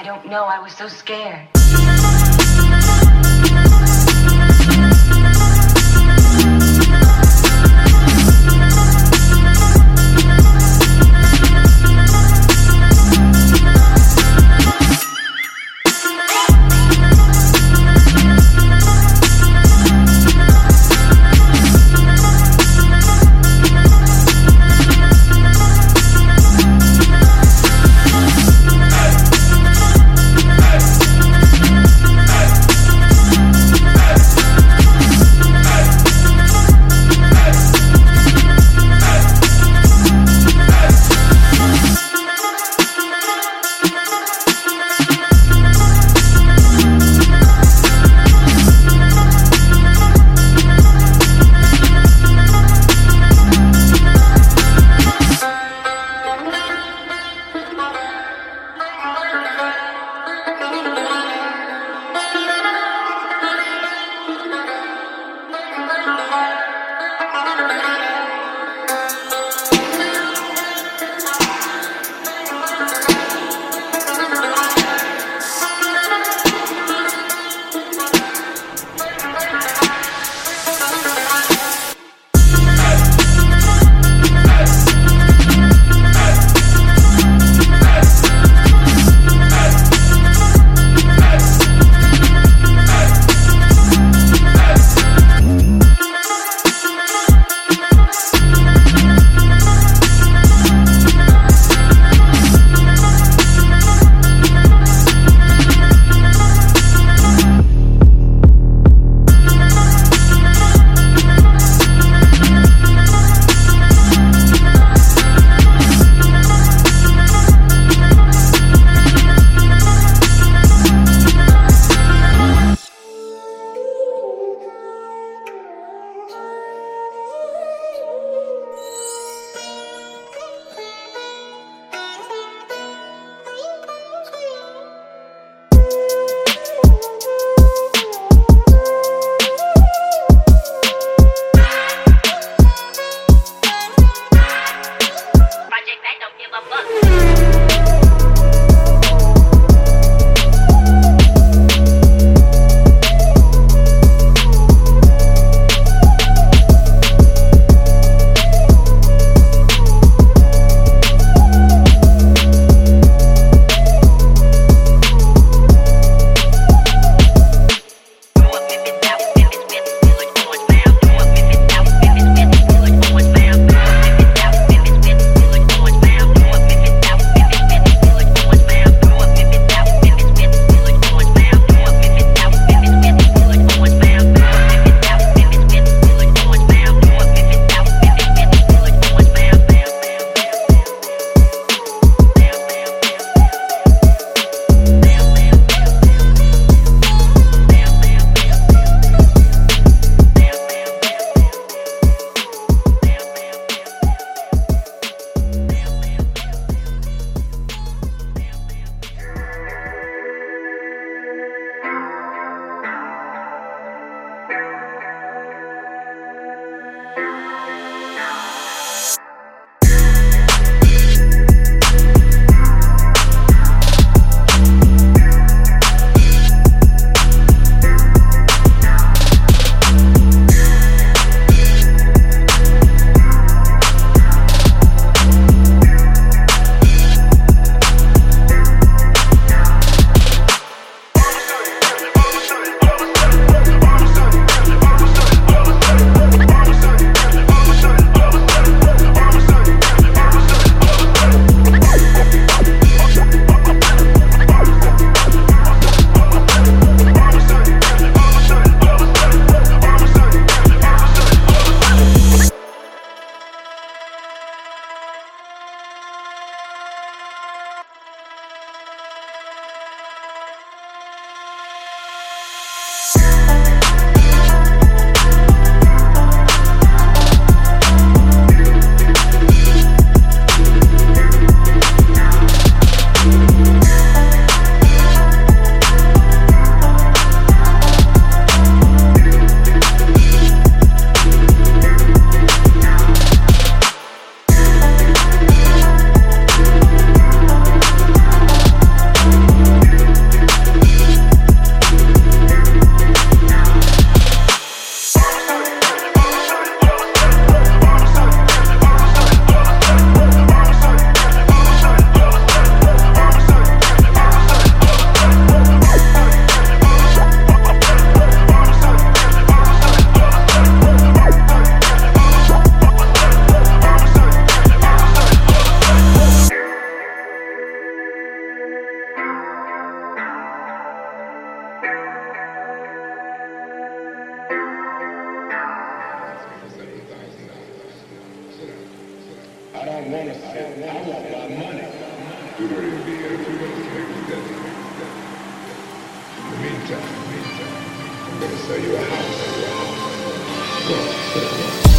I don't know, I was so scared. I want my money. You'll want to that. In the meantime, meantime, I'm going to sell you a house. Go, go, go.